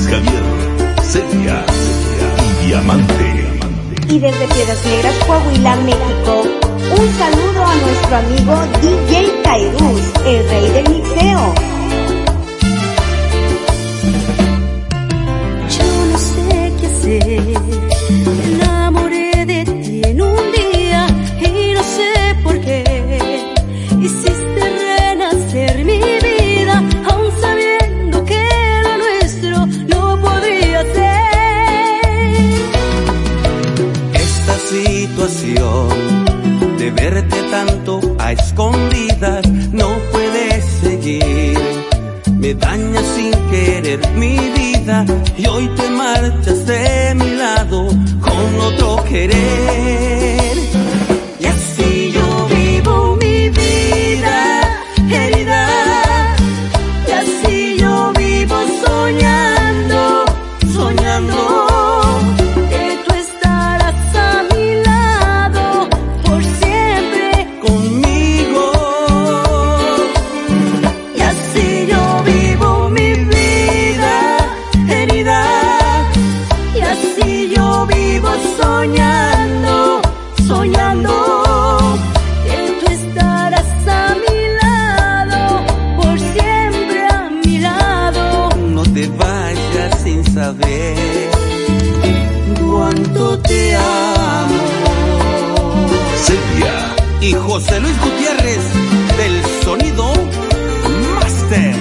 Luis Javier, Celia y Diamante. Y desde Piedras Negras, Coahuila, México, un saludo a nuestro amigo DJ Kairus, el rey del mixeo. De verte tanto a escondidas no puede seguir. Me daña sin querer mi vida y hoy te marchas de mi lado con otro querer. Y así yo vivo mi vida herida. Y así yo vivo soñando, soñando. Cuánto te amo. Celia Y José Luis Gutiérrez del sonido Master.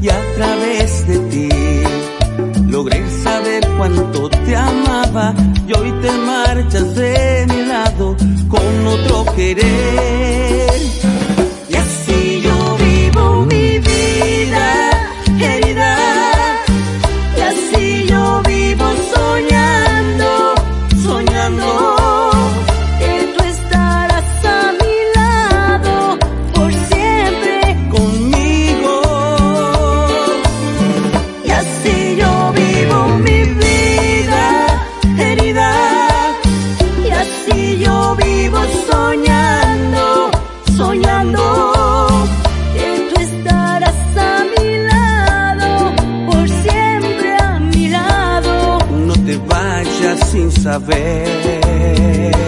Y a través de ti logré saber cuánto te amaba y hoy te marchas de mi lado con otro querer. Sin saber